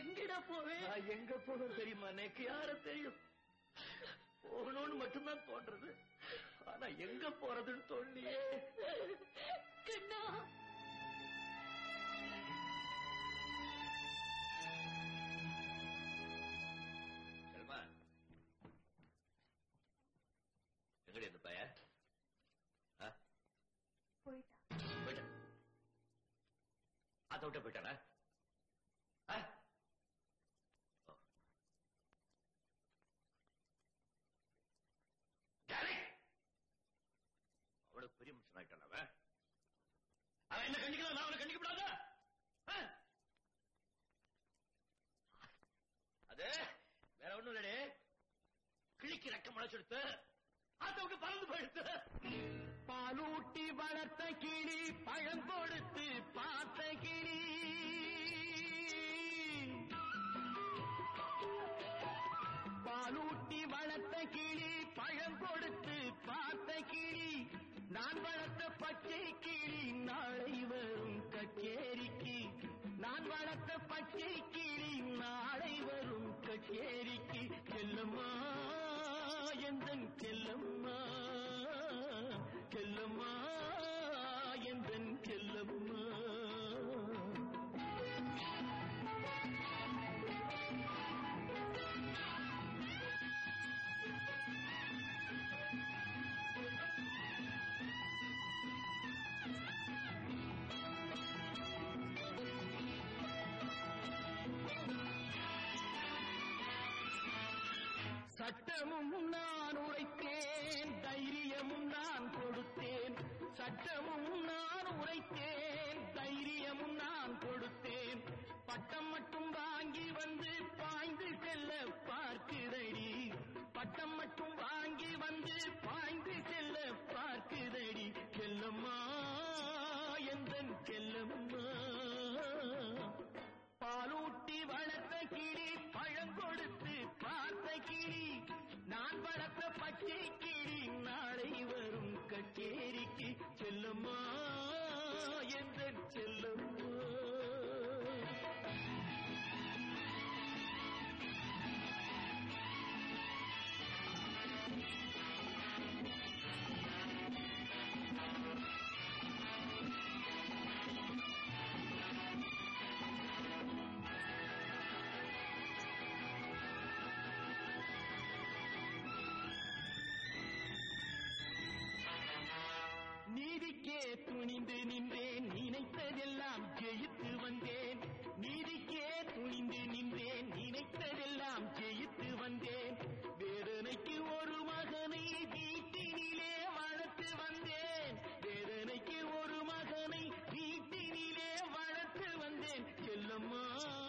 எங்கடா போவேன் நான் எங்க போகணும் தெரியுமா? எனக்கு யார தெரியும்? போகணும்னு மட்டும்தான் தோன்றது. ஆனா எங்க போறதுன்னு தோண்டியே கண்ணா. செல்மா எங்கடி இந்த பைய? ஆ? போயிட்டா. போயிட்டான் அத விட்ட போயிட்டானா? எவ்வளவு பெரிய மனுஷன் ஆயிட்டான் அவன். அவன் என்ன கண்டிக்கலாம் நான் அவனை கண்டிக்கப்படாத? அது வேற ஒண்ணும் இல்லடே. கிழிக்கு ரெக்க முளைச்செடுத்து அதை விட்டு பறந்து போயிடுத்து. பாலூட்டி வளர்த்த கிளி பழம் கொடுத்து பார்த்த கிளி. பாலூட்டி வளர்த்த கிளி பழம் கொடுத்து பார்த்த கிளி. நான் வளர்த்த பச்சை கிளி நாளை வரும் கச்சேரிக்கு. நான் வளர்த்த பச்சை கிளி நாளை வரும் கச்சேரிக்கு. செல்லம்மா எந்தன் செல்லம்மா செல்லம்மா சட்டமும் நான் உரைத்தேன் தைரியமும் நான் கொடுத்தேன். சட்டமும் நான் உரைத்தேன் தைரியமும் நான் கொடுத்தேன். பட்டம் மட்டும் வாங்கி வந்து பாய்ந்து செல்ல பார்க்குதடி. பட்டம் மட்டும் வாங்கி வந்து பாய்ந்து செல்ல பார்க்குதடி. செல்லம்மா என்றன் செல்லம்மா? பாலூட்டி வளர்த்த கிளி வளர்த்த துணிந்து நின்றேன் நினைத்ததெல்லாம் ஜெயித்து வந்தேன். நீதிக்கே துணிந்து நின்றேன் நினைத்ததெல்லாம் ஜெயித்து வந்தேன். வேதனைக்கு ஒரு மகனை வீட்டினிலே வளர்த்து வந்தேன். வேதனைக்கு ஒரு மகனை வீட்டினிலே வளர்த்து வந்தேன். செல்லம்மா.